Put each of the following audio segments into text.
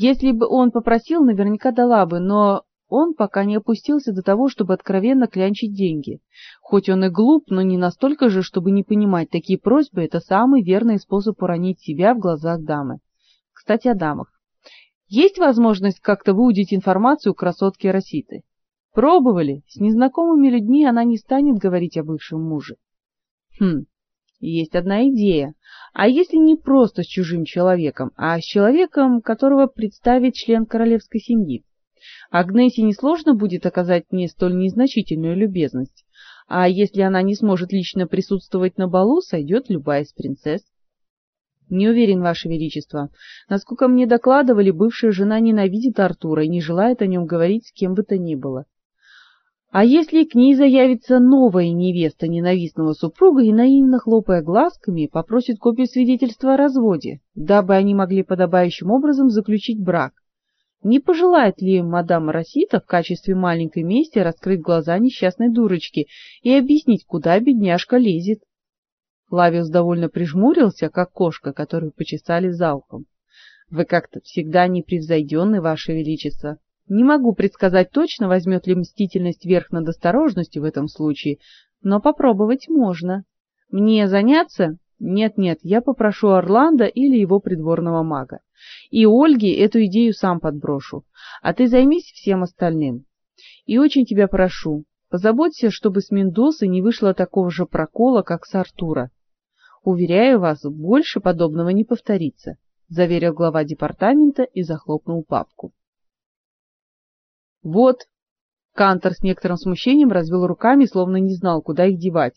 Если бы он попросил, наверняка дала бы, но он пока не опустился до того, чтобы откровенно клянчить деньги. Хоть он и глуп, но не настолько же, чтобы не понимать, такие просьбы это самый верный способ уронить себя в глазах дамы. Кстати, о дамах. Есть возможность как-то выудить информацию у красотки Роситы? Пробовали. С незнакомыми людьми она не станет говорить о бывшем муже. Хм. Есть одна идея. А если не просто с чужим человеком, а с человеком, которого представит член королевской семьи? Агнессе несложно будет оказать мне столь незначительную любезность. А если она не сможет лично присутствовать на балу, сойдет любая из принцесс. Не уверен, ваше величество. Насколько мне докладывали, бывшая жена ненавидит Артура и не желает о нем говорить с кем бы то ни было. А если к ней заявится новая невеста ненавистного супруга и наивно хлопая глазками попросит копию свидетельства о разводе, дабы они могли подобающим образом заключить брак? Не пожелает ли мадам Росита в качестве маленькой мести раскрыть глаза несчастной дурочки и объяснить, куда бедняжка лезет? Лавиус довольно прижмурился, как кошка, которую почесали за ухом. Вы как-то всегда непревзойденны, ваше величество. Не могу предсказать точно, возьмет ли мстительность верх над осторожностью в этом случае, но попробовать можно. Мне заняться? Нет-нет, я попрошу Орландо или его придворного мага. И Ольге эту идею сам подброшу. А ты займись всем остальным. И очень тебя прошу, позаботься, чтобы с Мендосы не вышло такого же прокола, как с Артура. Уверяю вас, больше подобного не повторится, заверил глава департамента и захлопнул папку. Вот. Кантор с некоторым смущением развел руками, словно не знал, куда их девать.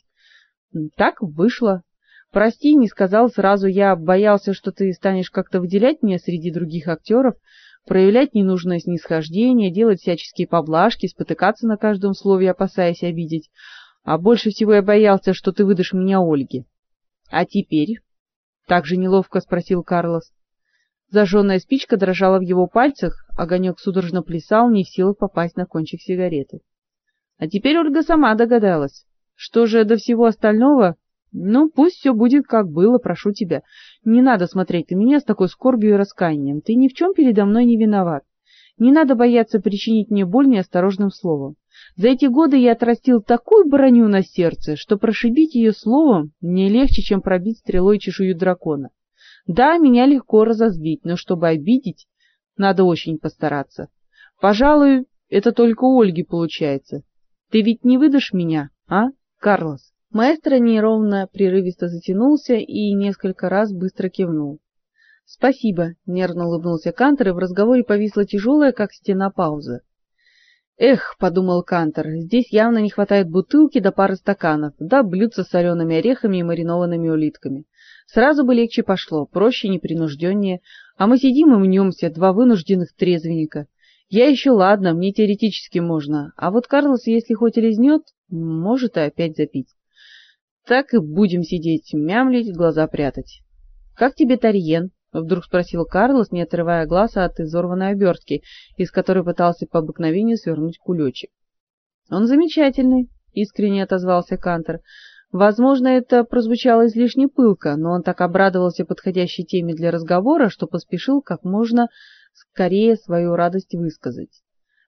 Так вышло. Прости, не сказал сразу, я боялся, что ты станешь как-то выделять меня среди других актеров, проявлять ненужное снисхождение, делать всяческие поблажки, спотыкаться на каждом слове, опасаясь обидеть. А больше всего я боялся, что ты выдашь меня Ольге. А теперь? Так же неловко спросил Карлос. Зажженная спичка дрожала в его пальцах, огонек судорожно плясал, не в силах попасть на кончик сигареты. А теперь Ольга сама догадалась. Что же до всего остального? Ну, пусть все будет как было, прошу тебя. Не надо смотреть на меня с такой скорбью и раскаянием. Ты ни в чем передо мной не виноват. Не надо бояться причинить мне боль неосторожным словом. За эти годы я отрастил такую броню на сердце, что прошибить ее словом мне легче, чем пробить стрелой чешую дракона. Да, меня легко разозлить, но чтобы обидеть, надо очень постараться. Пожалуй, это только у Ольги получается. Ты ведь не выдашь меня, а, Карлос? Маэстро неровно, прерывисто затянулся и несколько раз быстро кивнул. Спасибо, нервно улыбнулся Кантер, и в разговоре повисла тяжелая, как стена, пауза. Эх, подумал Кантер, здесь явно не хватает бутылки до да пары стаканов, да блюдца с солеными орехами и маринованными улитками. Сразу бы легче пошло, проще, непринужденнее, а мы сидим и мнемся, два вынужденных трезвенника. Я еще ладно, мне теоретически можно, а вот Карлос, если хоть и лизнет, может и опять запить. Так и будем сидеть, мямлить, глаза прятать. Как тебе Тарьен? вдруг спросил Карлос, не отрывая глаз от изорванной обертки, из которой пытался по обыкновению свернуть кулечек. Он замечательный, искренне отозвался Кантер. Возможно, это прозвучало излишне пылко, но он так обрадовался подходящей теме для разговора, что поспешил как можно скорее свою радость высказать.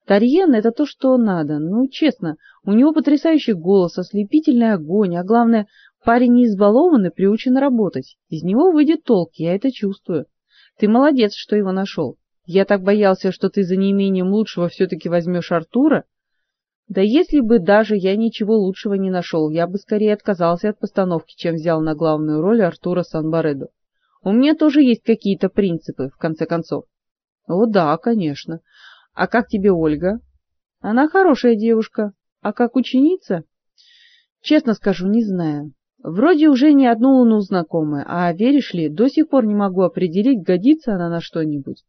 Тарьен — это то, что надо. Ну, честно, у него потрясающий голос, ослепительный огонь, а главное, парень не избалованный, приучен работать. Из него выйдет толк, я это чувствую. Ты молодец, что его нашел. Я так боялся, что ты за неимением лучшего все-таки возьмешь Артура, да если бы даже я ничего лучшего не нашел, я бы скорее отказался от постановки, чем взял на главную роль Артура Санбаредо. У меня тоже есть какие-то принципы, в конце концов. О, да, конечно. А как тебе Ольга? Она хорошая девушка. А как ученица? Честно скажу, не знаю. Вроде уже не одну луну знакомая, а веришь ли, до сих пор не могу определить, годится она на что-нибудь.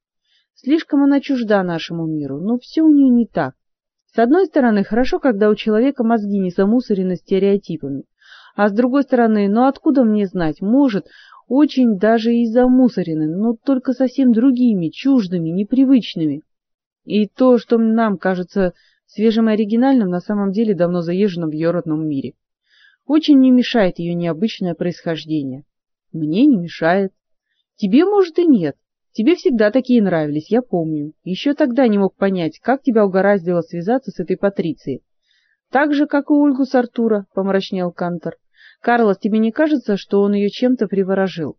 Слишком она чужда нашему миру, но все у нее не так. С одной стороны, хорошо, когда у человека мозги не замусорены стереотипами, а с другой стороны, ну откуда мне знать, может, очень даже и замусорены, но только совсем другими, чуждыми, непривычными. И то, что нам кажется свежим и оригинальным, на самом деле давно заезжено в ее родном мире. Очень не мешает ее необычное происхождение. Мне не мешает. Тебе, может, и нет. Тебе всегда такие нравились, я помню. Еще тогда не мог понять, как тебя угораздило связаться с этой Патрицией. Так же, как и Ольгу с Артура, помрачнел Кантор. Карлос, тебе не кажется, что он ее чем-то приворожил?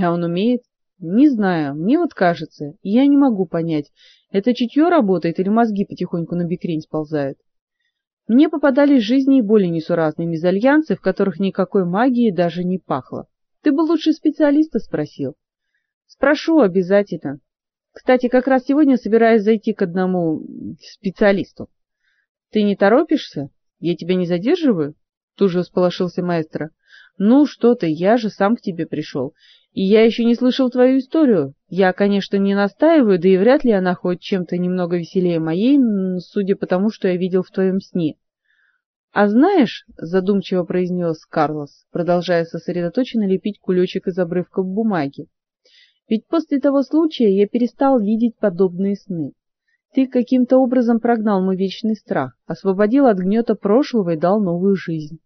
А он умеет? Не знаю, мне вот кажется, я не могу понять, это чутье работает или мозги потихоньку на бикрень сползают. Мне попадались жизни и более несуразные мезальянсы, в которых никакой магии даже не пахло. Ты бы лучше специалиста спросил. Спрошу обязательно. Кстати, как раз сегодня собираюсь зайти к одному специалисту. Ты не торопишься? Я тебя не задерживаю? Тут же всполошился маэстро. Ну что ты, я же сам к тебе пришел. И я еще не слышал твою историю. Я, конечно, не настаиваю, да и вряд ли она хоть чем-то немного веселее моей, судя по тому, что я видел в твоем сне. А знаешь, задумчиво произнес Карлос, продолжая сосредоточенно лепить кулечек из обрывков бумаги. Ведь после того случая я перестал видеть подобные сны. Ты каким-то образом прогнал мой вечный страх, освободил от гнета прошлого и дал новую жизнь.